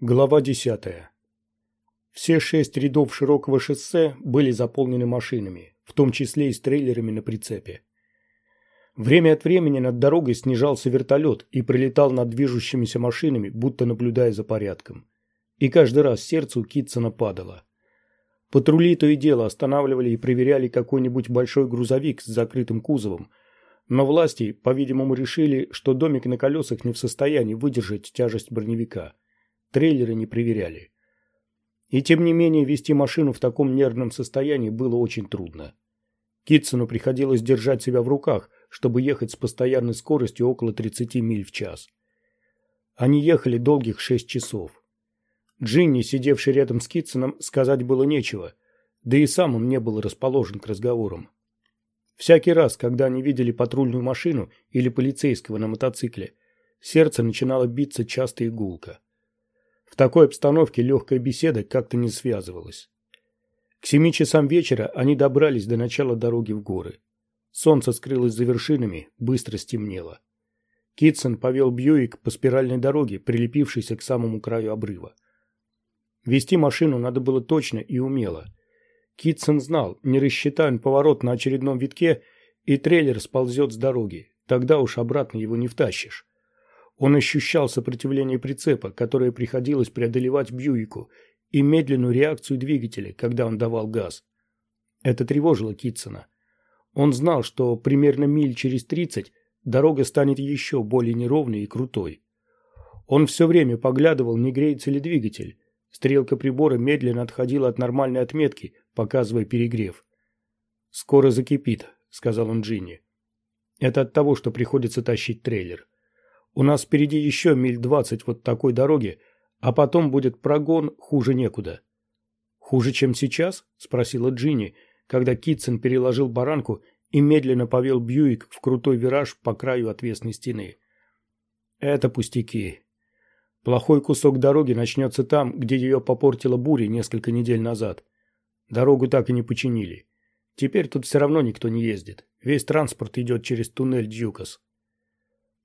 Глава 10. Все шесть рядов широкого шоссе были заполнены машинами, в том числе и с трейлерами на прицепе. Время от времени над дорогой снижался вертолет и пролетал над движущимися машинами, будто наблюдая за порядком. И каждый раз сердце у Китсона падало. Патрули то и дело останавливали и проверяли какой-нибудь большой грузовик с закрытым кузовом, но власти, по-видимому, решили, что домик на колесах не в состоянии выдержать тяжесть броневика – трейлеры не проверяли. И тем не менее вести машину в таком нервном состоянии было очень трудно. Китсону приходилось держать себя в руках, чтобы ехать с постоянной скоростью около 30 миль в час. Они ехали долгих шесть часов. Джинни, сидевший рядом с Китсоном, сказать было нечего, да и сам он не был расположен к разговорам. Всякий раз, когда они видели патрульную машину или полицейского на мотоцикле, сердце начинало биться часто и гулко. В такой обстановке легкая беседа как-то не связывалась. К семи часам вечера они добрались до начала дороги в горы. Солнце скрылось за вершинами, быстро стемнело. Китсон повел Бьюик по спиральной дороге, прилепившейся к самому краю обрыва. Вести машину надо было точно и умело. Китсон знал, не рассчитаем поворот на очередном витке, и трейлер сползет с дороги, тогда уж обратно его не втащишь. Он ощущал сопротивление прицепа, которое приходилось преодолевать Бьюику, и медленную реакцию двигателя, когда он давал газ. Это тревожило Китсона. Он знал, что примерно миль через 30 дорога станет еще более неровной и крутой. Он все время поглядывал, не греется ли двигатель. Стрелка прибора медленно отходила от нормальной отметки, показывая перегрев. «Скоро закипит», — сказал он Джинни. «Это от того, что приходится тащить трейлер. У нас впереди еще миль двадцать вот такой дороги, а потом будет прогон хуже некуда. Хуже, чем сейчас? спросила Джинни, когда Китсон переложил баранку и медленно повел Бьюик в крутой вираж по краю отвесной стены. Это пустяки. Плохой кусок дороги начнется там, где ее попортила буря несколько недель назад. Дорогу так и не починили. Теперь тут все равно никто не ездит. Весь транспорт идет через туннель Дьюкас.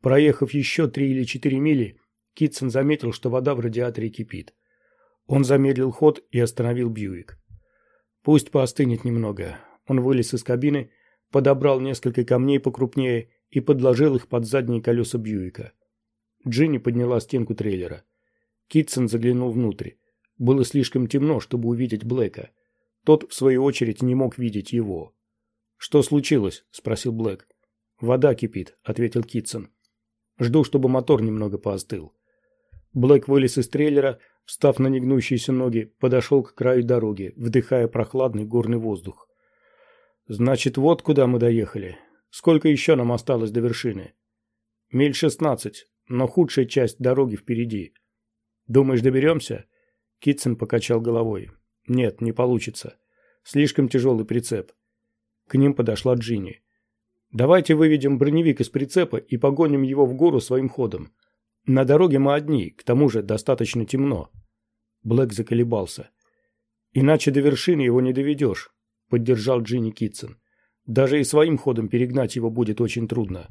Проехав еще три или четыре мили, Китсон заметил, что вода в радиаторе кипит. Он замедлил ход и остановил Бьюик. Пусть поостынет немного. Он вылез из кабины, подобрал несколько камней покрупнее и подложил их под задние колеса Бьюика. Джинни подняла стенку трейлера. Китсон заглянул внутрь. Было слишком темно, чтобы увидеть Блэка. Тот, в свою очередь, не мог видеть его. «Что случилось?» – спросил Блэк. «Вода кипит», – ответил Китсон. Жду, чтобы мотор немного поостыл. Блэк вылез из трейлера, встав на негнущиеся ноги, подошел к краю дороги, вдыхая прохладный горный воздух. «Значит, вот куда мы доехали. Сколько еще нам осталось до вершины?» «Миль шестнадцать, но худшая часть дороги впереди. Думаешь, доберемся?» Китсон покачал головой. «Нет, не получится. Слишком тяжелый прицеп». К ним подошла Джинни. Давайте выведем броневик из прицепа и погоним его в гору своим ходом. На дороге мы одни, к тому же достаточно темно. Блэк заколебался. Иначе до вершины его не доведешь, поддержал Джинни Китсон. Даже и своим ходом перегнать его будет очень трудно.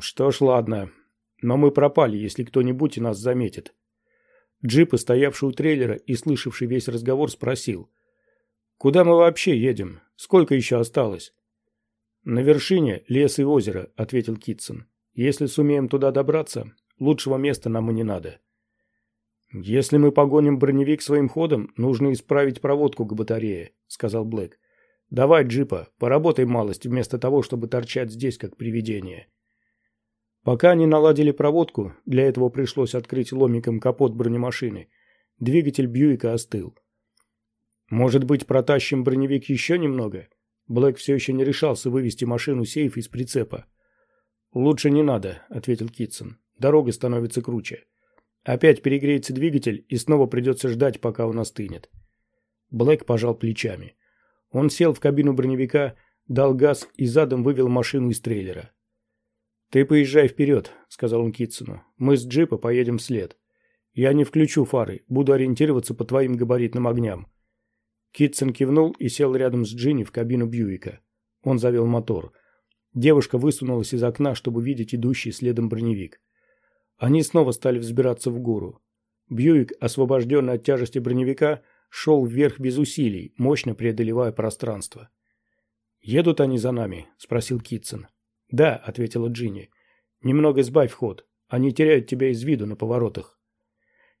Что ж, ладно. Но мы пропали, если кто-нибудь нас заметит. Джип, стоявший у трейлера и слышавший весь разговор, спросил. «Куда мы вообще едем? Сколько еще осталось?» «На вершине лес и озеро», — ответил Китсон. «Если сумеем туда добраться, лучшего места нам и не надо». «Если мы погоним броневик своим ходом, нужно исправить проводку к батарее», — сказал Блэк. «Давай, джипа, поработай малость, вместо того, чтобы торчать здесь, как привидение». Пока они наладили проводку, для этого пришлось открыть ломиком капот бронемашины. Двигатель Бьюика остыл. «Может быть, протащим броневик еще немного?» Блэк все еще не решался вывести машину сейф из прицепа. «Лучше не надо», — ответил Китсон. «Дорога становится круче. Опять перегреется двигатель, и снова придется ждать, пока он остынет». Блэк пожал плечами. Он сел в кабину броневика, дал газ и задом вывел машину из трейлера. «Ты поезжай вперед», — сказал он Китсону. «Мы с джипа поедем вслед. Я не включу фары, буду ориентироваться по твоим габаритным огням. Китсон кивнул и сел рядом с Джинни в кабину Бьюика. Он завел мотор. Девушка высунулась из окна, чтобы видеть идущий следом броневик. Они снова стали взбираться в гору. Бьюик, освобожденный от тяжести броневика, шел вверх без усилий, мощно преодолевая пространство. «Едут они за нами?» – спросил Китсон. «Да», – ответила Джинни. «Немного сбавь ход. Они теряют тебя из виду на поворотах».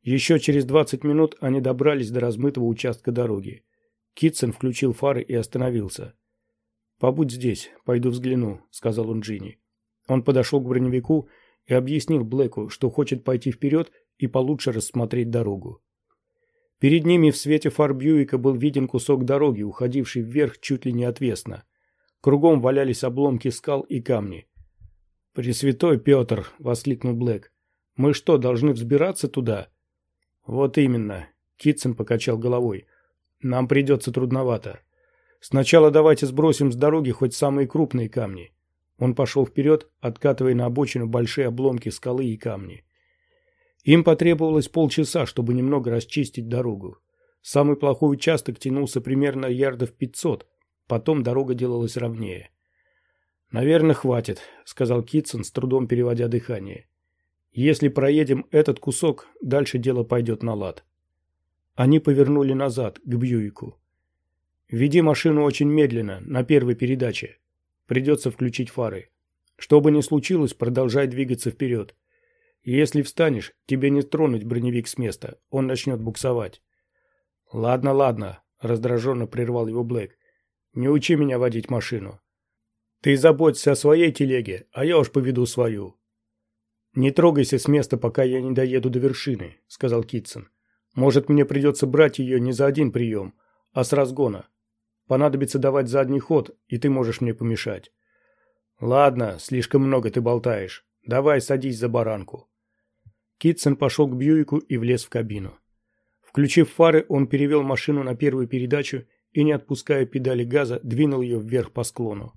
Еще через 20 минут они добрались до размытого участка дороги. Китсон включил фары и остановился. «Побудь здесь, пойду взгляну», — сказал он Джинни. Он подошел к броневику и объяснил Блэку, что хочет пойти вперед и получше рассмотреть дорогу. Перед ними в свете фар Бьюика был виден кусок дороги, уходивший вверх чуть ли не отвесно. Кругом валялись обломки скал и камни. «Пресвятой Петр!» — воскликнул Блэк. «Мы что, должны взбираться туда?» «Вот именно», — Китсон покачал головой. «Нам придется трудновато. Сначала давайте сбросим с дороги хоть самые крупные камни». Он пошел вперед, откатывая на обочину большие обломки скалы и камни. Им потребовалось полчаса, чтобы немного расчистить дорогу. Самый плохой участок тянулся примерно ярдов пятьсот, потом дорога делалась ровнее. «Наверное, хватит», — сказал Китсон, с трудом переводя дыхание. Если проедем этот кусок, дальше дело пойдет на лад. Они повернули назад, к Бьюику. Веди машину очень медленно, на первой передаче. Придется включить фары. Что бы ни случилось, продолжай двигаться вперед. Если встанешь, тебе не тронуть броневик с места, он начнет буксовать. Ладно, ладно, раздраженно прервал его Блэк. Не учи меня водить машину. Ты заботься о своей телеге, а я уж поведу свою. «Не трогайся с места, пока я не доеду до вершины», — сказал Китсон. «Может, мне придется брать ее не за один прием, а с разгона. Понадобится давать задний ход, и ты можешь мне помешать». «Ладно, слишком много ты болтаешь. Давай садись за баранку». Китсон пошел к Бьюику и влез в кабину. Включив фары, он перевел машину на первую передачу и, не отпуская педали газа, двинул ее вверх по склону.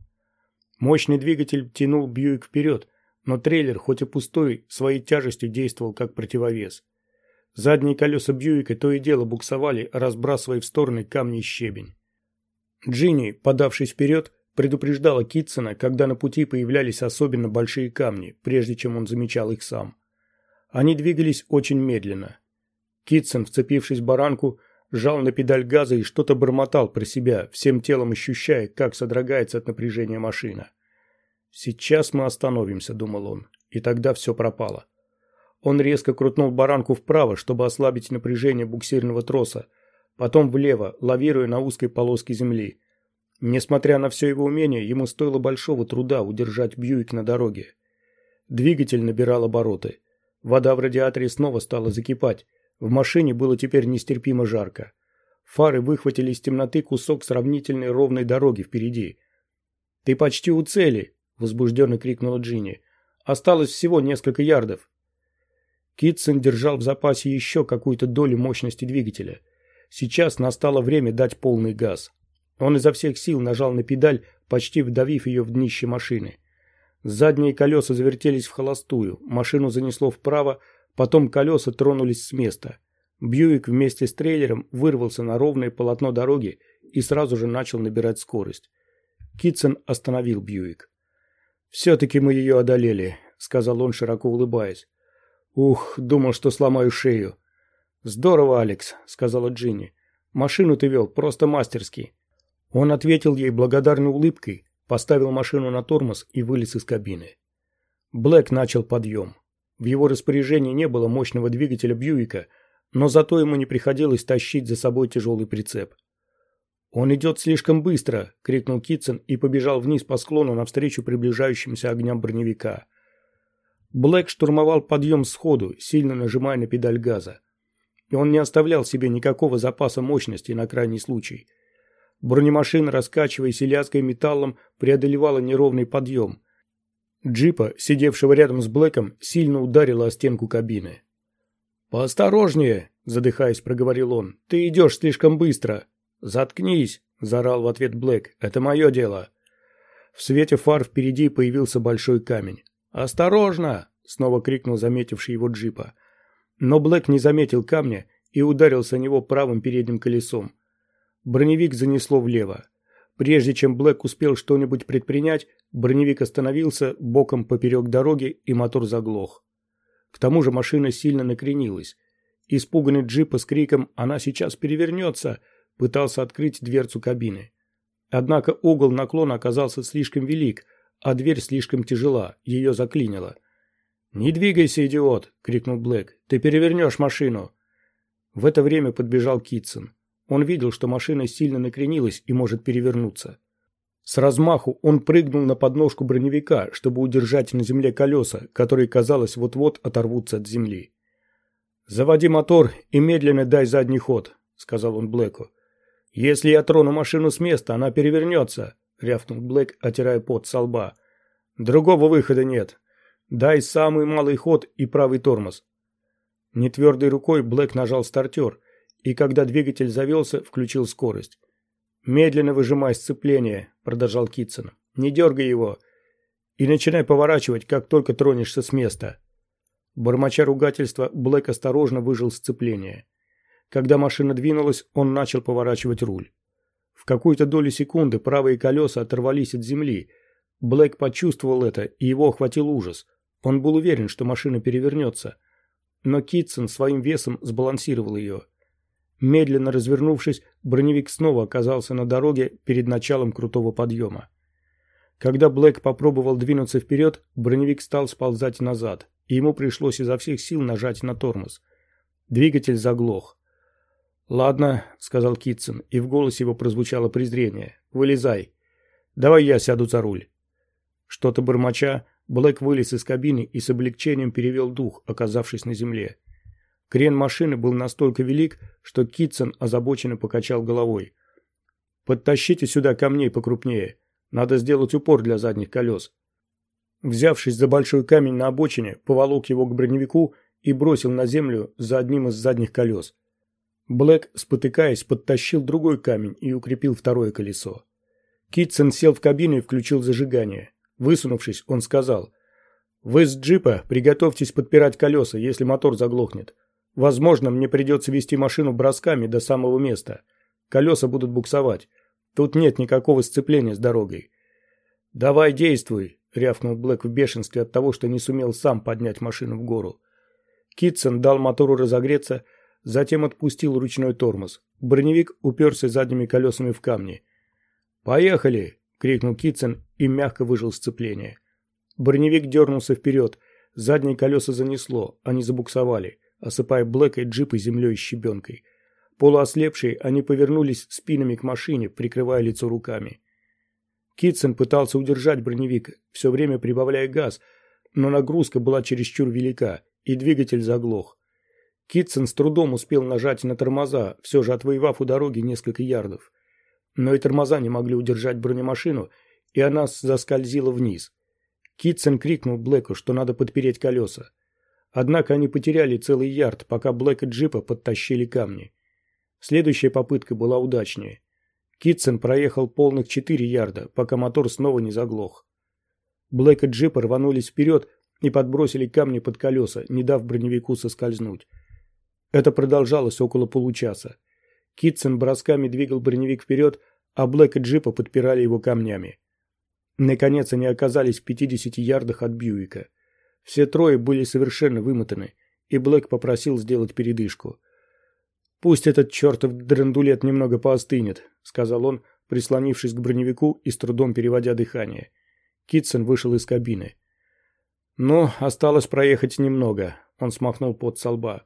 Мощный двигатель тянул Бьюик вперед, но трейлер, хоть и пустой, своей тяжестью действовал как противовес. Задние колеса Бьюика то и дело буксовали, разбрасывая в стороны камни и щебень. Джинни, подавшись вперед, предупреждала Китсона, когда на пути появлялись особенно большие камни, прежде чем он замечал их сам. Они двигались очень медленно. Китсон, вцепившись в баранку, жал на педаль газа и что-то бормотал про себя, всем телом ощущая, как содрогается от напряжения машина. «Сейчас мы остановимся», — думал он, — «и тогда все пропало». Он резко крутнул баранку вправо, чтобы ослабить напряжение буксирного троса, потом влево, лавируя на узкой полоске земли. Несмотря на все его умение, ему стоило большого труда удержать Бьюик на дороге. Двигатель набирал обороты. Вода в радиаторе снова стала закипать. В машине было теперь нестерпимо жарко. Фары выхватили из темноты кусок сравнительной ровной дороги впереди. «Ты почти у цели!» – возбужденно крикнула Джинни. «Осталось всего несколько ярдов». Китсон держал в запасе еще какую-то долю мощности двигателя. Сейчас настало время дать полный газ. Он изо всех сил нажал на педаль, почти вдавив ее в днище машины. Задние колеса завертелись в холостую, машину занесло вправо, потом колеса тронулись с места. Бьюик вместе с трейлером вырвался на ровное полотно дороги и сразу же начал набирать скорость. Китсон остановил Бьюик. «Все-таки мы ее одолели», — сказал он, широко улыбаясь. «Ух, думал, что сломаю шею». «Здорово, Алекс», — сказала Джинни. «Машину ты вел просто мастерски». Он ответил ей благодарной улыбкой, поставил машину на тормоз и вылез из кабины. Блэк начал подъем. В его распоряжении не было мощного двигателя Бьюика, но зато ему не приходилось тащить за собой тяжелый прицеп. «Он идет слишком быстро!» — крикнул Китсон и побежал вниз по склону навстречу приближающимся огням броневика. Блэк штурмовал подъем сходу, сильно нажимая на педаль газа. И он не оставлял себе никакого запаса мощности на крайний случай. Бронемашина, раскачиваясь и металлом, преодолевала неровный подъем. Джипа, сидевшего рядом с Блэком, сильно ударила о стенку кабины. «Поосторожнее!» – задыхаясь, проговорил он. «Ты идешь слишком быстро!» «Заткнись!» – заорал в ответ Блэк. «Это мое дело!» В свете фар впереди появился большой камень. «Осторожно!» – снова крикнул заметивший его джипа. Но Блэк не заметил камня и ударился о него правым передним колесом. Броневик занесло влево. Прежде чем Блэк успел что-нибудь предпринять, броневик остановился боком поперек дороги и мотор заглох. К тому же машина сильно накренилась. Испуганный джипа с криком «Она сейчас перевернется!» пытался открыть дверцу кабины. Однако угол наклона оказался слишком велик, а дверь слишком тяжела, ее заклинило. «Не двигайся, идиот!» — крикнул Блэк. «Ты перевернешь машину!» В это время подбежал Китсон. Он видел, что машина сильно накренилась и может перевернуться. С размаху он прыгнул на подножку броневика, чтобы удержать на земле колеса, которые, казалось, вот-вот оторвутся от земли. «Заводи мотор и медленно дай задний ход», — сказал он Блэку. «Если я трону машину с места, она перевернется», — рявкнул Блэк, отирая пот со лба. «Другого выхода нет. Дай самый малый ход и правый тормоз». Нетвердой рукой Блэк нажал стартер, и когда двигатель завелся, включил скорость. «Медленно выжимай сцепление», — продолжал Китсон. «Не дергай его. И начинай поворачивать, как только тронешься с места». Бормоча ругательства, Блэк осторожно выжил сцепление. Когда машина двинулась, он начал поворачивать руль. В какую-то долю секунды правые колеса оторвались от земли. Блэк почувствовал это, и его охватил ужас. Он был уверен, что машина перевернется. Но Китсон своим весом сбалансировал ее. Медленно развернувшись, броневик снова оказался на дороге перед началом крутого подъема. Когда Блэк попробовал двинуться вперед, броневик стал сползать назад, и ему пришлось изо всех сил нажать на тормоз. Двигатель заглох. «Ладно», — сказал Китсон, и в голосе его прозвучало презрение. «Вылезай. Давай я сяду за руль». Что-то бормоча, Блэк вылез из кабины и с облегчением перевел дух, оказавшись на земле. Крен машины был настолько велик, что Китсон озабоченно покачал головой. «Подтащите сюда камней покрупнее. Надо сделать упор для задних колес». Взявшись за большой камень на обочине, поволок его к броневику и бросил на землю за одним из задних колес. Блэк, спотыкаясь, подтащил другой камень и укрепил второе колесо. Китсон сел в кабину и включил зажигание. Высунувшись, он сказал, «Вы с джипа приготовьтесь подпирать колеса, если мотор заглохнет. Возможно, мне придется вести машину бросками до самого места. Колеса будут буксовать. Тут нет никакого сцепления с дорогой». «Давай действуй», — рявкнул Блэк в бешенстве от того, что не сумел сам поднять машину в гору. Китсон дал мотору разогреться, затем отпустил ручной тормоз. Броневик уперся задними колесами в камни. «Поехали!» — крикнул Китсон и мягко выжил сцепление. Броневик дернулся вперед. Задние колеса занесло, они забуксовали, осыпая Блэка и джипы землей и щебенкой. Полуослепшие, они повернулись спинами к машине, прикрывая лицо руками. Китсон пытался удержать броневик, все время прибавляя газ, но нагрузка была чересчур велика, и двигатель заглох. Китсон с трудом успел нажать на тормоза, все же отвоевав у дороги несколько ярдов. Но и тормоза не могли удержать бронемашину, и она заскользила вниз. Китсон крикнул Блэку, что надо подпереть колеса. Однако они потеряли целый ярд, пока Блэк и Джипа подтащили камни. Следующая попытка была удачнее. Китсон проехал полных четыре ярда, пока мотор снова не заглох. Блэк и Джипа рванулись вперед и подбросили камни под колеса, не дав броневику соскользнуть. Это продолжалось около получаса. Китсон бросками двигал броневик вперед, а Блэк и Джипа подпирали его камнями. Наконец они оказались в 50 ярдах от Бьюика. Все трое были совершенно вымотаны, и Блэк попросил сделать передышку. «Пусть этот чертов драндулет немного поостынет», — сказал он, прислонившись к броневику и с трудом переводя дыхание. Китсон вышел из кабины. «Ну, осталось проехать немного», — он смахнул пот со лба.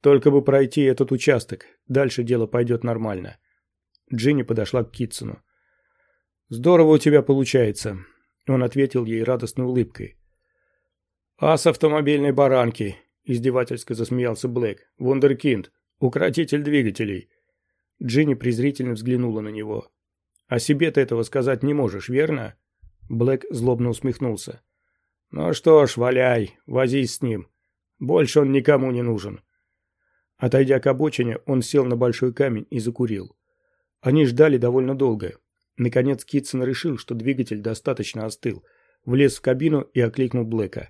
Только бы пройти этот участок, дальше дело пойдет нормально. Джинни подошла к Китсону. «Здорово у тебя получается», — он ответил ей радостной улыбкой. «Ас автомобильной баранки», — издевательски засмеялся Блэк. «Вундеркинд, укротитель двигателей». Джинни презрительно взглянула на него. «О себе ты этого сказать не можешь, верно?» Блэк злобно усмехнулся. «Ну что ж, валяй, возись с ним. Больше он никому не нужен. Отойдя к обочине, он сел на большой камень и закурил. Они ждали довольно долго. Наконец Китсон решил, что двигатель достаточно остыл, влез в кабину и окликнул Блэка.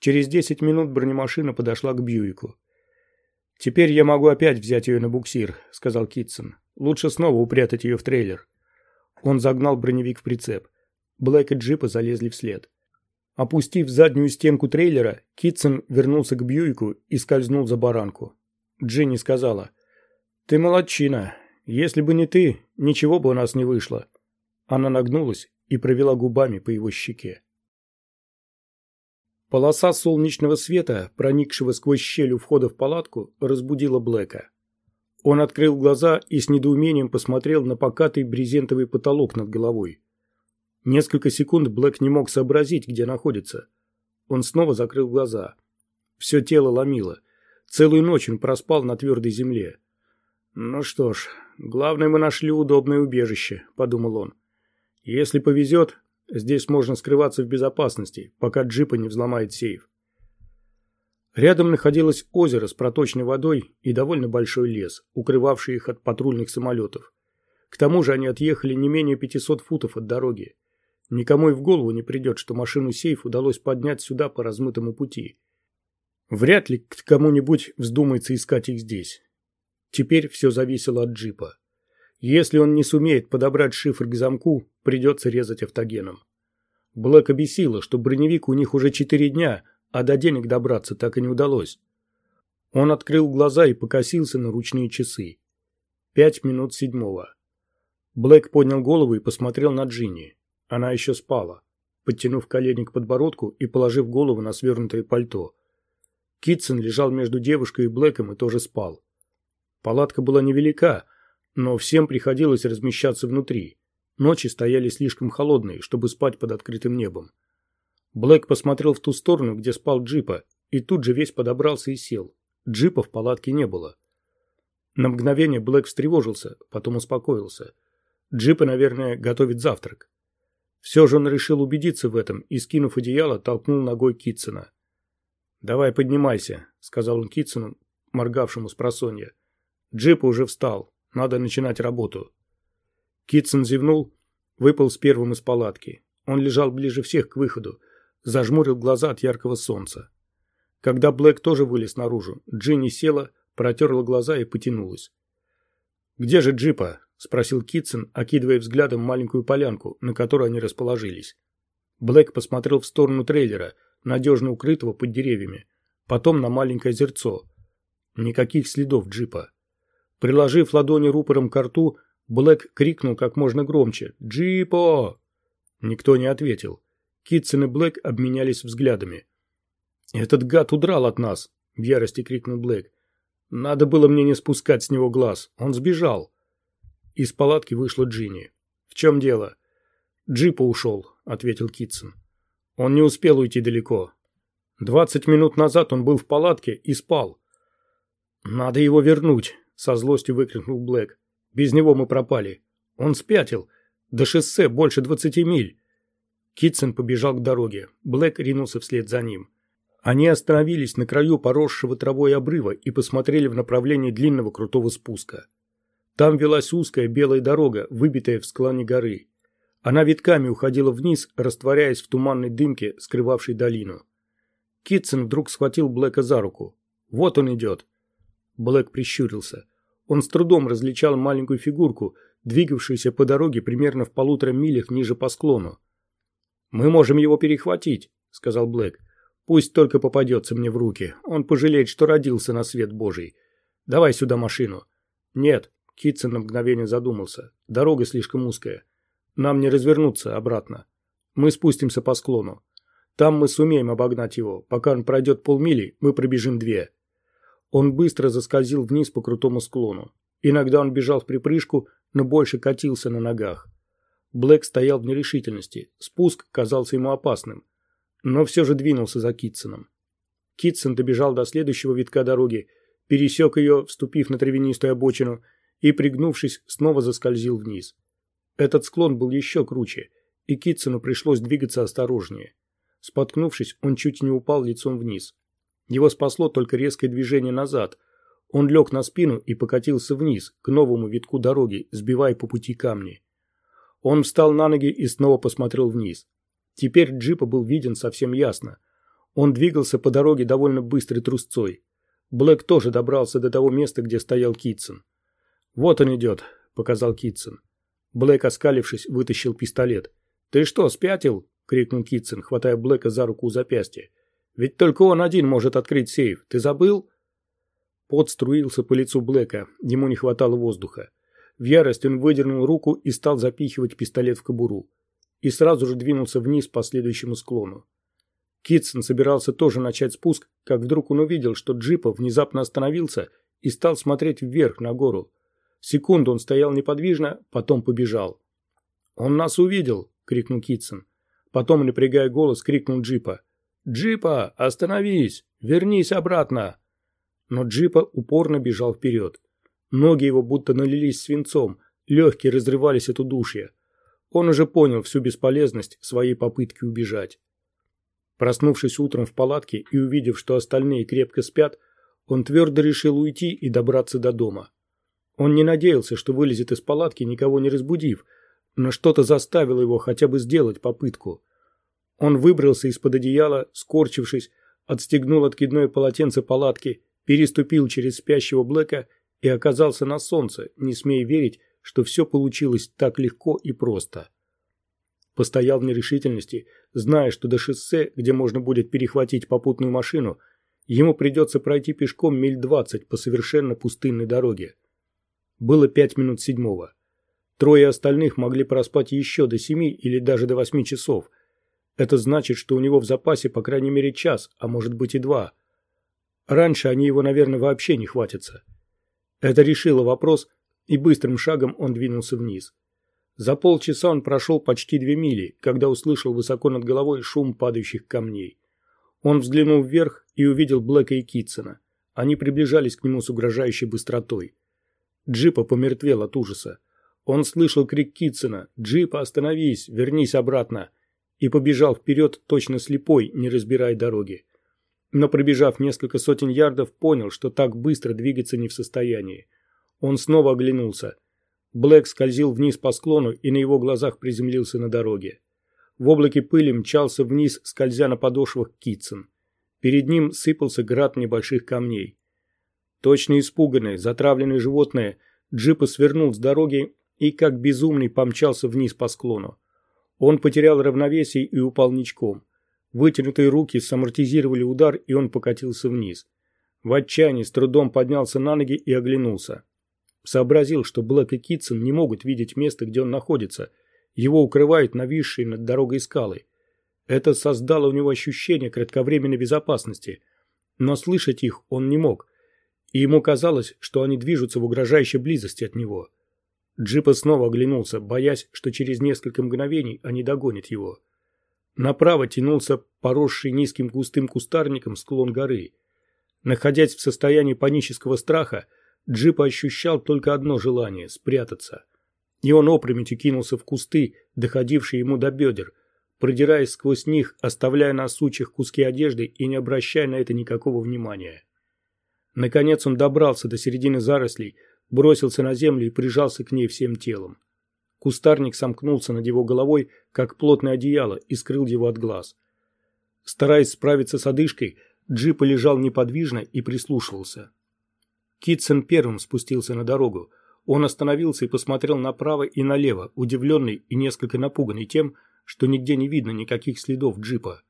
Через десять минут бронемашина подошла к Бьюику. «Теперь я могу опять взять ее на буксир», — сказал Китсон. «Лучше снова упрятать ее в трейлер». Он загнал броневик в прицеп. Блэк и джипа залезли вслед. Опустив заднюю стенку трейлера, Китсон вернулся к Бьюику и скользнул за баранку. Дженни сказала. «Ты молодчина. Если бы не ты, ничего бы у нас не вышло». Она нагнулась и провела губами по его щеке. Полоса солнечного света, проникшего сквозь щель у входа в палатку, разбудила Блэка. Он открыл глаза и с недоумением посмотрел на покатый брезентовый потолок над головой. Несколько секунд Блэк не мог сообразить, где находится. Он снова закрыл глаза. Все тело ломило. Целую ночь он проспал на твердой земле. «Ну что ж, главное, мы нашли удобное убежище», — подумал он. «Если повезет, здесь можно скрываться в безопасности, пока джипа не взломает сейф». Рядом находилось озеро с проточной водой и довольно большой лес, укрывавший их от патрульных самолетов. К тому же они отъехали не менее 500 футов от дороги. Никому и в голову не придет, что машину-сейф удалось поднять сюда по размытому пути. Вряд ли кому-нибудь вздумается искать их здесь. Теперь все зависело от джипа. Если он не сумеет подобрать шифр к замку, придется резать автогеном. Блэк обесило, что броневик у них уже четыре дня, а до денег добраться так и не удалось. Он открыл глаза и покосился на ручные часы. Пять минут седьмого. Блэк поднял голову и посмотрел на Джинни. Она еще спала, подтянув колени к подбородку и положив голову на свернутое пальто. Китсон лежал между девушкой и Блэком и тоже спал. Палатка была невелика, но всем приходилось размещаться внутри. Ночи стояли слишком холодные, чтобы спать под открытым небом. Блэк посмотрел в ту сторону, где спал Джипа, и тут же весь подобрался и сел. Джипа в палатке не было. На мгновение Блэк встревожился, потом успокоился. Джипа, наверное, готовит завтрак. Все же он решил убедиться в этом и, скинув одеяло, толкнул ногой Китсона. «Давай поднимайся», — сказал он Китсону, моргавшему с просонья. Джипа уже встал, надо начинать работу. Китсон зевнул, выпал с первым из палатки. Он лежал ближе всех к выходу, зажмурил глаза от яркого солнца. Когда Блэк тоже вылез наружу, Джинни села, протерла глаза и потянулась. «Где же Джипа?» – спросил Китсон, окидывая взглядом маленькую полянку, на которой они расположились. Блэк посмотрел в сторону трейлера, надежно укрытого под деревьями, потом на маленькое озерцо. Никаких следов джипа. Приложив ладони рупором к рту, Блэк крикнул как можно громче «Джипо!». Никто не ответил. Китсон и Блэк обменялись взглядами. «Этот гад удрал от нас!» – в ярости крикнул Блэк. «Надо было мне не спускать с него глаз. Он сбежал!» Из палатки вышла Джинни. «В чем дело?» «Джипа ушел», — ответил Китсон. «Он не успел уйти далеко. Двадцать минут назад он был в палатке и спал». «Надо его вернуть», — со злостью выкрикнул Блэк. «Без него мы пропали. Он спятил. До шоссе больше двадцати миль». Китсон побежал к дороге. Блэк ринулся вслед за ним. Они остановились на краю поросшего травой обрыва и посмотрели в направлении длинного крутого спуска. Там велась узкая белая дорога, выбитая в склоне горы. Она витками уходила вниз, растворяясь в туманной дымке, скрывавшей долину. Китсон вдруг схватил Блэка за руку. «Вот он идет!» Блэк прищурился. Он с трудом различал маленькую фигурку, двигавшуюся по дороге примерно в полутора милях ниже по склону. «Мы можем его перехватить», — сказал Блэк. «Пусть только попадется мне в руки. Он пожалеет, что родился на свет Божий. Давай сюда машину». «Нет», Китсон на мгновение задумался. Дорога слишком узкая. Нам не развернуться обратно. Мы спустимся по склону. Там мы сумеем обогнать его. Пока он пройдет полмили, мы пробежим две. Он быстро заскользил вниз по крутому склону. Иногда он бежал в припрыжку, но больше катился на ногах. Блэк стоял в нерешительности. Спуск казался ему опасным. Но все же двинулся за Китсоном. Китсон добежал до следующего витка дороги, пересек ее, вступив на травянистую обочину, и, пригнувшись, снова заскользил вниз. Этот склон был еще круче, и Китсону пришлось двигаться осторожнее. Споткнувшись, он чуть не упал лицом вниз. Его спасло только резкое движение назад. Он лег на спину и покатился вниз, к новому витку дороги, сбивая по пути камни. Он встал на ноги и снова посмотрел вниз. Теперь джипа был виден совсем ясно. Он двигался по дороге довольно быстрой трусцой. Блэк тоже добрался до того места, где стоял Китсон. «Вот он идет», — показал Китсон. Блэк, оскалившись, вытащил пистолет. «Ты что, спятил?» — крикнул Китсон, хватая Блэка за руку у запястья. «Ведь только он один может открыть сейф. Ты забыл?» Пот струился по лицу Блэка, ему не хватало воздуха. В ярости он выдернул руку и стал запихивать пистолет в кобуру. И сразу же двинулся вниз по следующему склону. Китсон собирался тоже начать спуск, как вдруг он увидел, что джипа внезапно остановился и стал смотреть вверх на гору. Секунду он стоял неподвижно, потом побежал. «Он нас увидел!» — крикнул Китсон. Потом, напрягая голос, крикнул джипа. «Джипа, остановись! Вернись обратно!» Но джипа упорно бежал вперед. Ноги его будто налились свинцом, легкие разрывались от удушья. Он уже понял всю бесполезность своей попытки убежать. Проснувшись утром в палатке и увидев, что остальные крепко спят, он твердо решил уйти и добраться до дома. Он не надеялся, что вылезет из палатки, никого не разбудив, но что-то заставило его хотя бы сделать попытку. Он выбрался из-под одеяла, скорчившись, отстегнул откидное полотенце палатки, переступил через спящего Блэка и оказался на солнце, не смея верить, что все получилось так легко и просто. Постоял в нерешительности, зная, что до шоссе, где можно будет перехватить попутную машину, ему придется пройти пешком миль двадцать по совершенно пустынной дороге. Было пять минут седьмого. Трое остальных могли проспать еще до семи или даже до восьми часов. Это значит, что у него в запасе по крайней мере час, а может быть и два. Раньше они его, наверное, вообще не хватятся. Это решило вопрос, и быстрым шагом он двинулся вниз. За полчаса он прошел почти две мили, когда услышал высоко над головой шум падающих камней. Он взглянул вверх и увидел Блэка и Китсона. Они приближались к нему с угрожающей быстротой. Джипа помертвел от ужаса. Он слышал крик Китсона «Джипа, остановись! Вернись обратно!» и побежал вперед, точно слепой, не разбирая дороги. Но пробежав несколько сотен ярдов, понял, что так быстро двигаться не в состоянии. Он снова оглянулся. Блэк скользил вниз по склону и на его глазах приземлился на дороге. В облаке пыли мчался вниз, скользя на подошвах Китсон. Перед ним сыпался град небольших камней. Точно испуганное, затравленное животное, джипа свернул с дороги и как безумный помчался вниз по склону. Он потерял равновесие и упал ничком. Вытянутые руки самортизировали удар, и он покатился вниз. В отчаянии с трудом поднялся на ноги и оглянулся. Сообразил, что Блэк и Китсон не могут видеть место, где он находится. Его укрывают нависшие над дорогой скалы. Это создало у него ощущение кратковременной безопасности. Но слышать их он не мог – и ему казалось, что они движутся в угрожающей близости от него. Джипа снова оглянулся, боясь, что через несколько мгновений они догонят его. Направо тянулся поросший низким густым кустарником склон горы. Находясь в состоянии панического страха, Джипа ощущал только одно желание – спрятаться. И он опрометью кинулся в кусты, доходившие ему до бедер, продираясь сквозь них, оставляя на сучьях куски одежды и не обращая на это никакого внимания. Наконец он добрался до середины зарослей, бросился на землю и прижался к ней всем телом. Кустарник сомкнулся над его головой, как плотное одеяло, и скрыл его от глаз. Стараясь справиться с одышкой, Джип лежал неподвижно и прислушивался. Китсон первым спустился на дорогу. Он остановился и посмотрел направо и налево, удивленный и несколько напуганный тем, что нигде не видно никаких следов джипа.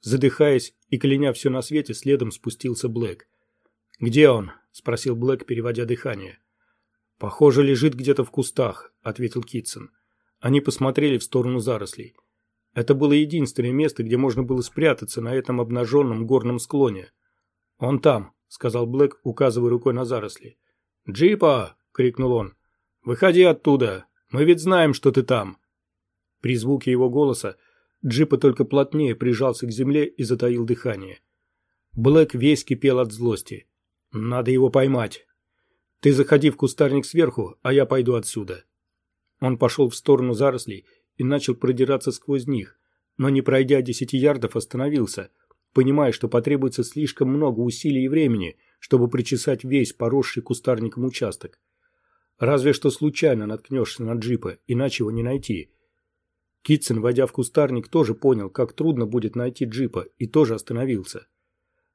Задыхаясь и кляня все на свете, следом спустился Блэк. «Где он?» – спросил Блэк, переводя дыхание. «Похоже, лежит где-то в кустах», – ответил Китсон. Они посмотрели в сторону зарослей. Это было единственное место, где можно было спрятаться на этом обнаженном горном склоне. «Он там», – сказал Блэк, указывая рукой на заросли. «Джипа!» – крикнул он. «Выходи оттуда! Мы ведь знаем, что ты там!» При звуке его голоса Джипа только плотнее прижался к земле и затаил дыхание. Блэк весь кипел от злости. Надо его поймать. Ты заходи в кустарник сверху, а я пойду отсюда. Он пошел в сторону зарослей и начал продираться сквозь них, но не пройдя десяти ярдов остановился, понимая, что потребуется слишком много усилий и времени, чтобы причесать весь поросший кустарником участок. Разве что случайно наткнешься на джипа, иначе его не найти. Китсон, войдя в кустарник, тоже понял, как трудно будет найти джипа, и тоже остановился.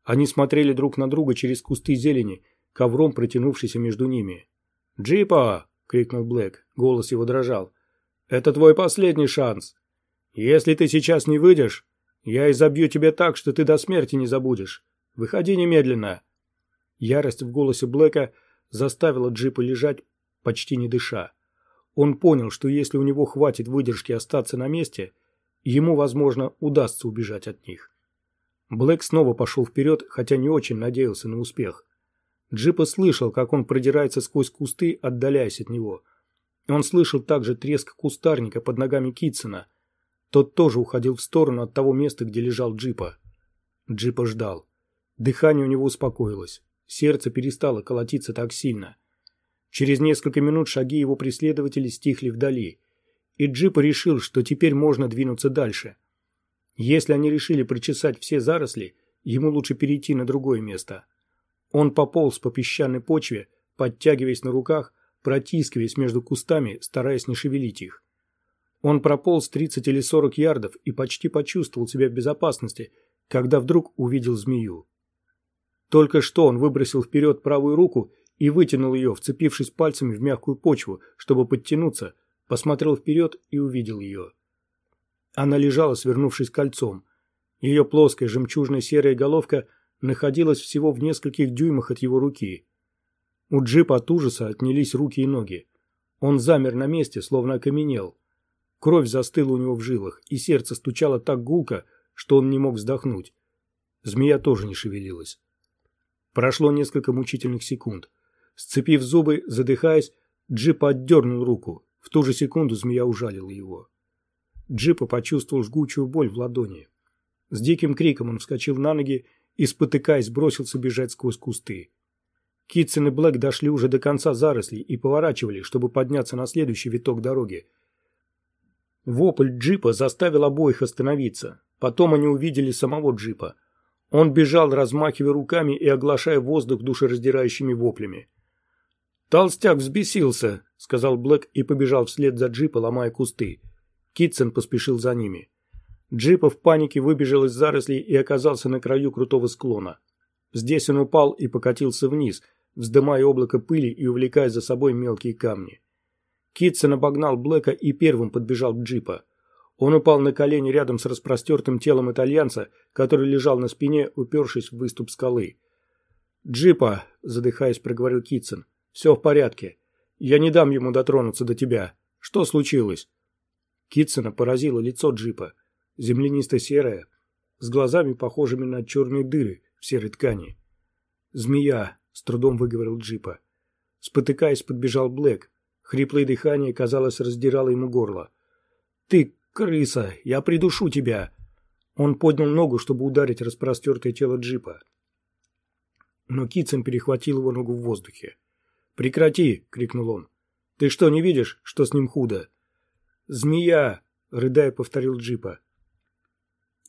Они смотрели друг на друга через кусты зелени, ковром протянувшийся между ними. «Джипа!» — крикнул Блэк. Голос его дрожал. «Это твой последний шанс. Если ты сейчас не выйдешь, я изобью тебя так, что ты до смерти не забудешь. Выходи немедленно». Ярость в голосе Блэка заставила джипа лежать, почти не дыша. Он понял, что если у него хватит выдержки остаться на месте, ему, возможно, удастся убежать от них. Блэк снова пошел вперед, хотя не очень надеялся на успех. Джипа слышал, как он продирается сквозь кусты, отдаляясь от него. Он слышал также треск кустарника под ногами Китсона. Тот тоже уходил в сторону от того места, где лежал Джипа. Джипа ждал. Дыхание у него успокоилось. Сердце перестало колотиться так сильно. Через несколько минут шаги его преследователей стихли вдали, и Джипа решил, что теперь можно двинуться дальше. Если они решили прочесать все заросли, ему лучше перейти на другое место. Он пополз по песчаной почве, подтягиваясь на руках, протискиваясь между кустами, стараясь не шевелить их. Он прополз 30 или 40 ярдов и почти почувствовал себя в безопасности, когда вдруг увидел змею. Только что он выбросил вперед правую руку и вытянул ее, вцепившись пальцами в мягкую почву, чтобы подтянуться, посмотрел вперед и увидел ее. Она лежала, свернувшись кольцом. Ее плоская жемчужная серая головка находилась всего в нескольких дюймах от его руки. У джипа от ужаса отнялись руки и ноги. Он замер на месте, словно окаменел. Кровь застыла у него в жилах, и сердце стучало так гулко, что он не мог вздохнуть. Змея тоже не шевелилась. Прошло несколько мучительных секунд. Сцепив зубы, задыхаясь, Джип отдернул руку. В ту же секунду змея ужалила его. Джипа почувствовал жгучую боль в ладони. С диким криком он вскочил на ноги и, спотыкаясь, бросился бежать сквозь кусты. Китсон и Блэк дошли уже до конца зарослей и поворачивали, чтобы подняться на следующий виток дороги. Вопль джипа заставил обоих остановиться. Потом они увидели самого джипа. Он бежал, размахивая руками и оглашая воздух душераздирающими воплями. «Толстяк взбесился», — сказал Блэк и побежал вслед за джипа, ломая кусты. Китсон поспешил за ними. Джипа в панике выбежал из зарослей и оказался на краю крутого склона. Здесь он упал и покатился вниз, вздымая облако пыли и увлекая за собой мелкие камни. Китсон обогнал Блэка и первым подбежал к джипа. Он упал на колени рядом с распростертым телом итальянца, который лежал на спине, упершись в выступ скалы. «Джипа», — задыхаясь, проговорил Китсон, — «все в порядке. Я не дам ему дотронуться до тебя. Что случилось?» Китсона поразило лицо джипа. Землянисто-серое, с глазами, похожими на черные дыры в серой ткани. «Змея», — с трудом выговорил джипа. Спотыкаясь, подбежал Блэк. Хриплое дыхание, казалось, раздирало ему горло. «Ты «Крыса, я придушу тебя!» Он поднял ногу, чтобы ударить распростертое тело джипа. Но Китсон перехватил его ногу в воздухе. «Прекрати!» — крикнул он. «Ты что, не видишь, что с ним худо?» «Змея!» — рыдая повторил джипа.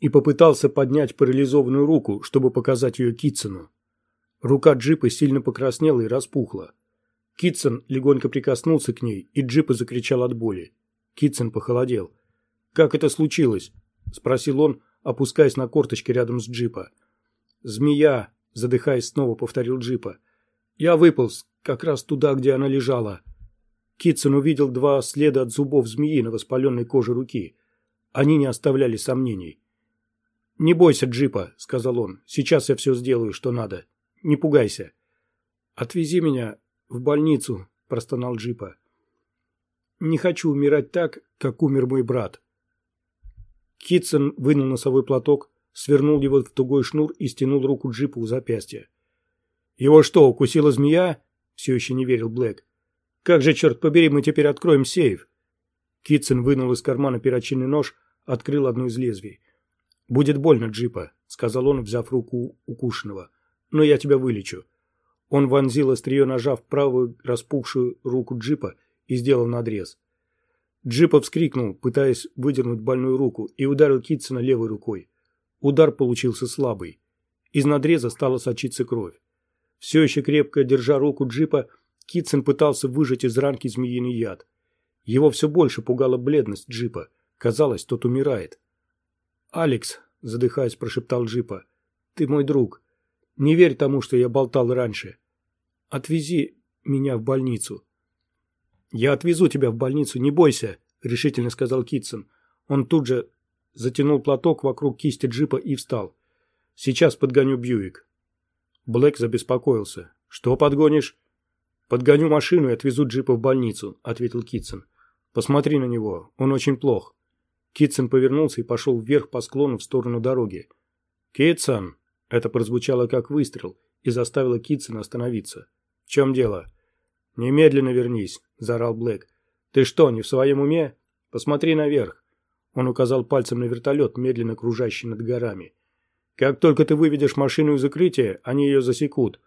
И попытался поднять парализованную руку, чтобы показать ее Китсону. Рука джипа сильно покраснела и распухла. Китсон легонько прикоснулся к ней, и джипа закричал от боли. Китсон похолодел. «Как это случилось?» – спросил он, опускаясь на корточки рядом с джипа. «Змея!» – задыхаясь снова, повторил джипа. «Я выполз, как раз туда, где она лежала». Китсон увидел два следа от зубов змеи на воспаленной коже руки. Они не оставляли сомнений. «Не бойся джипа», — сказал он. «Сейчас я все сделаю, что надо. Не пугайся». «Отвези меня в больницу», — простонал джипа. «Не хочу умирать так, как умер мой брат». Китсон вынул носовой платок, свернул его в тугой шнур и стянул руку джипа у запястья. «Его что, укусила змея?» – все еще не верил Блэк. «Как же, черт побери, мы теперь откроем сейф?» Китсон вынул из кармана перочинный нож, открыл одно из лезвий. «Будет больно, джипа», – сказал он, взяв руку укушенного. «Но я тебя вылечу». Он вонзил острие ножа в правую распухшую руку джипа и сделал надрез. Джипов вскрикнул, пытаясь выдернуть больную руку, и ударил Китсона левой рукой. Удар получился слабый. Из надреза стала сочиться кровь. Все еще крепко держа руку Джипа, Китсон пытался выжать из ранки змеиный яд. Его все больше пугала бледность Джипа. Казалось, тот умирает. «Алекс», — задыхаясь, прошептал Джипа, — «ты мой друг. Не верь тому, что я болтал раньше. Отвези меня в больницу». «Я отвезу тебя в больницу, не бойся», — решительно сказал Китсон. Он тут же затянул платок вокруг кисти джипа и встал. «Сейчас подгоню Бьюик». Блэк забеспокоился. «Что подгонишь?» «Подгоню машину и отвезу джипа в больницу», — ответил Китсон. «Посмотри на него, он очень плох». Китсон повернулся и пошел вверх по склону в сторону дороги. «Китсон!» — это прозвучало как выстрел и заставило Китсона остановиться. «В чем дело?» «Немедленно вернись», — заорал Блэк. «Ты что, не в своем уме? Посмотри наверх». Он указал пальцем на вертолет, медленно кружащий над горами. «Как только ты выведешь машину из укрытия, они ее засекут.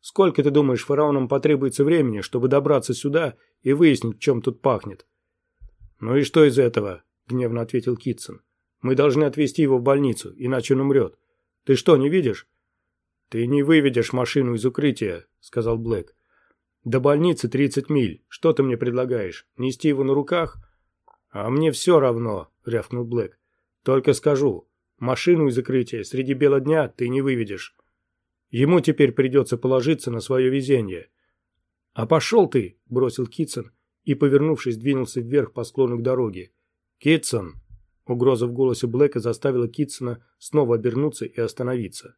Сколько, ты думаешь, фараонам потребуется времени, чтобы добраться сюда и выяснить, чем тут пахнет?» «Ну и что из этого?» – гневно ответил Китсон. «Мы должны отвезти его в больницу, иначе он умрет. Ты что, не видишь?» «Ты не выведешь машину из укрытия», – сказал Блэк. «До больницы 30 миль. Что ты мне предлагаешь? Нести его на руках?» «А мне все равно», – рявкнул Блэк. «Только скажу, машину из укрытия среди бела дня ты не выведешь. Ему теперь придется положиться на свое везение». «А пошел ты!» – бросил Китсон и, повернувшись, двинулся вверх по склону к дороге. «Китсон!» Угроза в голосе Блэка заставила Китсона снова обернуться и остановиться.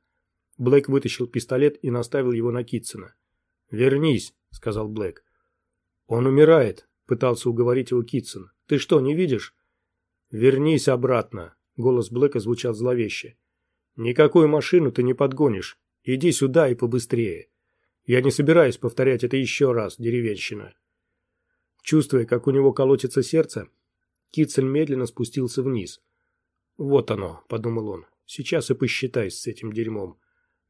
Блэк вытащил пистолет и наставил его на Китсона. «Вернись», — сказал Блэк. «Он умирает», — пытался уговорить его Китсон. «Ты что, не видишь?» «Вернись обратно», — голос Блэка звучал зловеще. «Никакую машину ты не подгонишь. Иди сюда и побыстрее. Я не собираюсь повторять это еще раз, деревенщина». Чувствуя, как у него колотится сердце, Китсон медленно спустился вниз. «Вот оно», — подумал он, — «сейчас и посчитаюсь с этим дерьмом.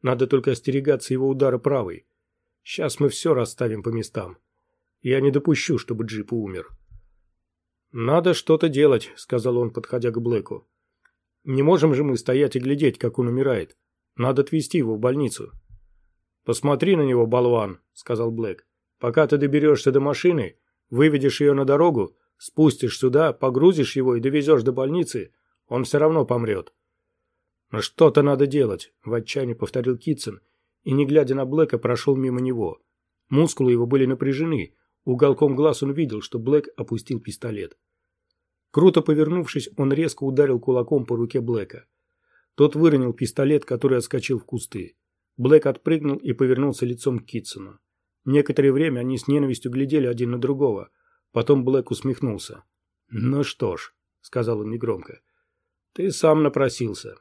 Надо только остерегаться его удара правой. Сейчас мы все расставим по местам. Я не допущу, чтобы джип умер. «Надо что-то делать», — сказал он, подходя к Блэку. «Не можем же мы стоять и глядеть, как он умирает. Надо отвезти его в больницу». «Посмотри на него, болван», — сказал Блэк. «Пока ты доберешься до машины, выведешь ее на дорогу, спустишь сюда, погрузишь его и довезешь до больницы, он все равно помрет». «Что-то надо делать», — в отчаянии повторил Китсон и, не глядя на Блэка, прошел мимо него. Мускулы его были напряжены, уголком глаз он видел, что Блэк опустил пистолет. Круто повернувшись, он резко ударил кулаком по руке Блэка. Тот выронил пистолет, который отскочил в кусты. Блэк отпрыгнул и повернулся лицом к Китсону. Некоторое время они с ненавистью глядели один на другого. Потом Блэк усмехнулся. «Ну что ж», — сказал он негромко, — «ты сам напросился.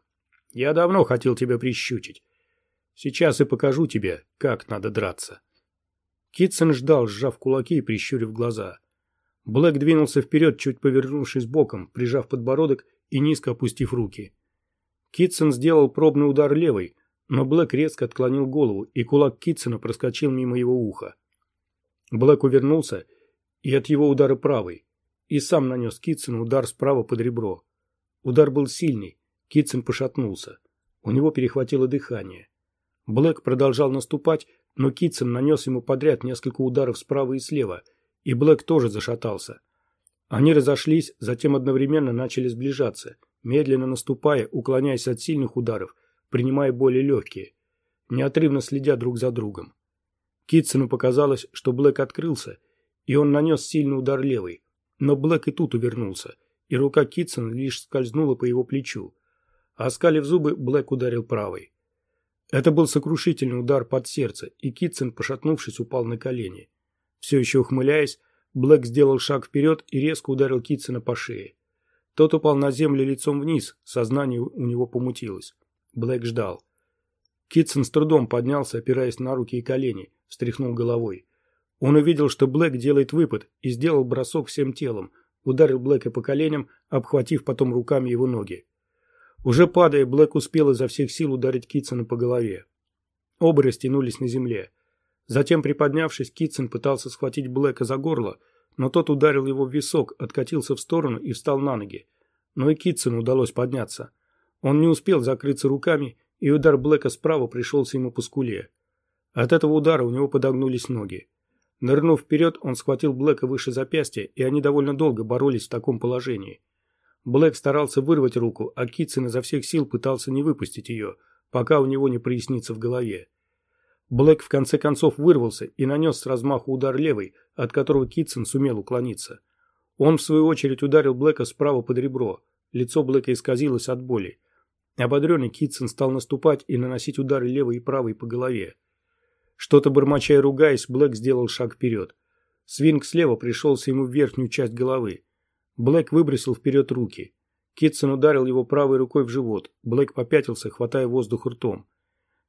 Я давно хотел тебя прищучить. Сейчас и покажу тебе, как надо драться». Китсон ждал, сжав кулаки и прищурив глаза. Блэк двинулся вперед, чуть повернувшись боком, прижав подбородок и низко опустив руки. Китсон сделал пробный удар левой, но Блэк резко отклонил голову, и кулак Китсона проскочил мимо его уха. Блэк увернулся и от его удара правой, и сам нанес Китсону удар справа под ребро. Удар был сильный, Китсон пошатнулся. У него перехватило дыхание. Блэк продолжал наступать, но Китсон нанес ему подряд несколько ударов справа и слева, и Блэк тоже зашатался. Они разошлись, затем одновременно начали сближаться, медленно наступая, уклоняясь от сильных ударов, принимая более легкие, неотрывно следя друг за другом. Китсону показалось, что Блэк открылся, и он нанес сильный удар левой, но Блэк и тут увернулся, и рука Китсона лишь скользнула по его плечу. Оскалив зубы, Блэк ударил правой. Это был сокрушительный удар под сердце, и Китсон, пошатнувшись, упал на колени. Все еще ухмыляясь, Блэк сделал шаг вперед и резко ударил Китсона по шее. Тот упал на землю лицом вниз, сознание у него помутилось. Блэк ждал. Китсон с трудом поднялся, опираясь на руки и колени, встряхнул головой. Он увидел, что Блэк делает выпад, и сделал бросок всем телом, ударил Блэка по коленям, обхватив потом руками его ноги. Уже падая, Блэк успел изо всех сил ударить Китсона по голове. Оба растянулись на земле. Затем, приподнявшись, Китсон пытался схватить Блэка за горло, но тот ударил его в висок, откатился в сторону и встал на ноги. Но и Китсону удалось подняться. Он не успел закрыться руками, и удар Блэка справа пришелся ему по скуле. От этого удара у него подогнулись ноги. Нырнув вперед, он схватил Блэка выше запястья, и они довольно долго боролись в таком положении. Блэк старался вырвать руку, а Китсон изо всех сил пытался не выпустить ее, пока у него не прояснится в голове. Блэк в конце концов вырвался и нанес с размаху удар левой, от которого Китсон сумел уклониться. Он, в свою очередь, ударил Блэка справа под ребро. Лицо Блэка исказилось от боли. Ободренный Китсон стал наступать и наносить удары левой и правой по голове. Что-то бормоча и ругаясь, Блэк сделал шаг вперед. Свинг слева пришелся ему в верхнюю часть головы. Блэк выбросил вперед руки. Китсон ударил его правой рукой в живот. Блэк попятился, хватая воздух ртом.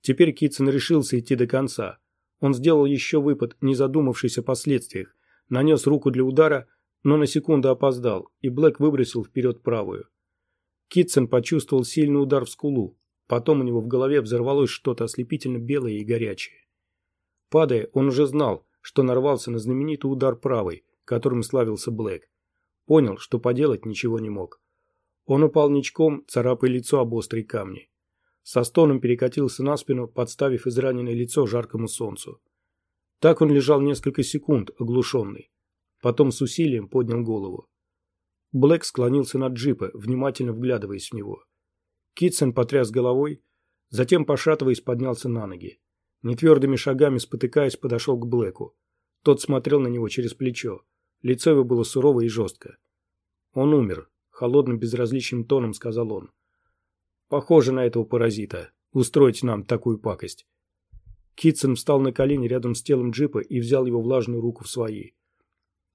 Теперь Китсон решился идти до конца. Он сделал еще выпад, не задумавшись о последствиях. Нанес руку для удара, но на секунду опоздал, и Блэк выбросил вперед правую. Китсон почувствовал сильный удар в скулу. Потом у него в голове взорвалось что-то ослепительно белое и горячее. Падая, он уже знал, что нарвался на знаменитый удар правой, которым славился Блэк. Понял, что поделать ничего не мог. Он упал ничком, царапая лицо об острые камни. Со стоном перекатился на спину, подставив израненное лицо жаркому солнцу. Так он лежал несколько секунд, оглушенный. Потом с усилием поднял голову. Блэк склонился над джипа, внимательно вглядываясь в него. Китсон потряс головой, затем, пошатываясь, поднялся на ноги. Нетвердыми шагами, спотыкаясь, подошел к Блэку. Тот смотрел на него через плечо. Лицо его было сурово и жестко. «Он умер», — холодным безразличным тоном сказал он. «Похоже на этого паразита. Устроить нам такую пакость». Китсон встал на колени рядом с телом джипа и взял его влажную руку в свои.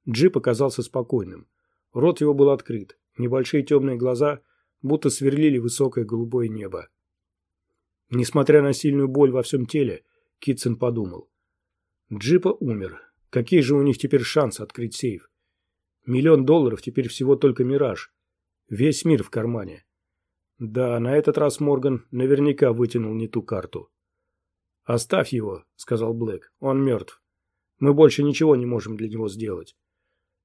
Джип оказался спокойным. Рот его был открыт. Небольшие темные глаза будто сверлили высокое голубое небо. Несмотря на сильную боль во всем теле, Китсон подумал. Джипа умер. Какие же у них теперь шансы открыть сейф? Миллион долларов теперь всего только мираж. Весь мир в кармане. Да, на этот раз Морган наверняка вытянул не ту карту. «Оставь его», — сказал Блэк. «Он мертв. Мы больше ничего не можем для него сделать».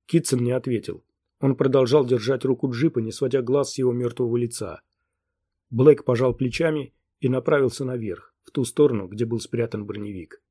Китсон не ответил. Он продолжал держать руку джипа, не сводя глаз с его мертвого лица. Блэк пожал плечами и направился наверх, в ту сторону, где был спрятан броневик.